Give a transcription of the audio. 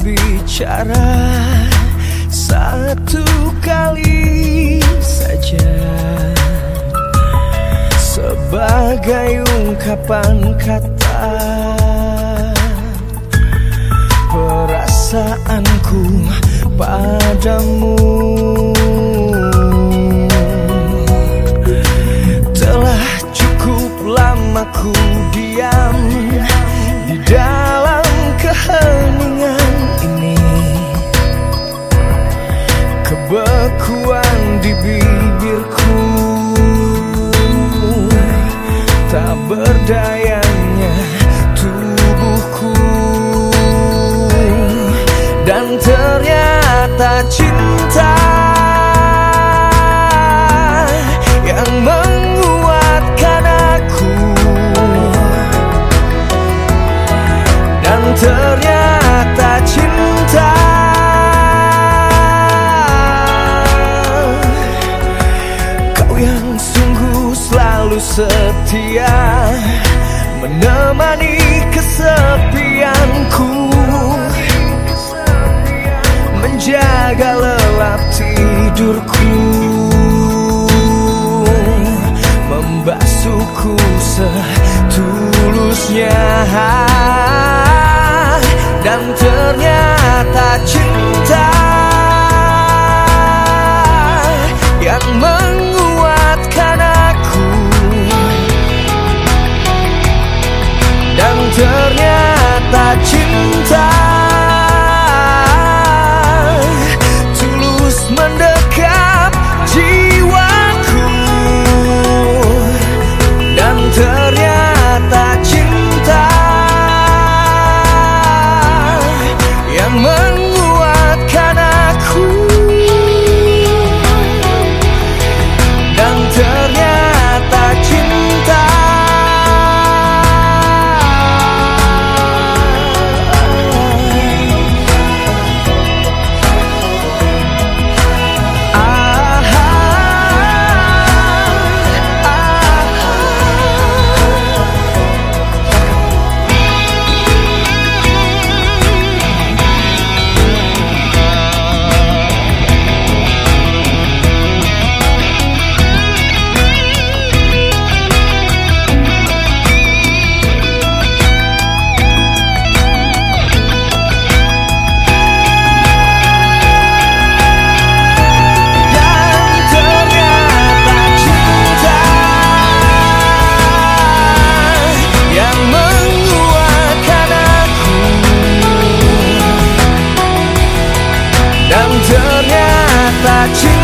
bicara satu kali saja. Sebagai ungkapan kata Perasaanku padamu ternyata cinta Yang menguatkan aku. Dan ternyata cinta Kau yang sungguh selalu setia Menemani kesepianku Membasuhku setulusnya Yeah. I.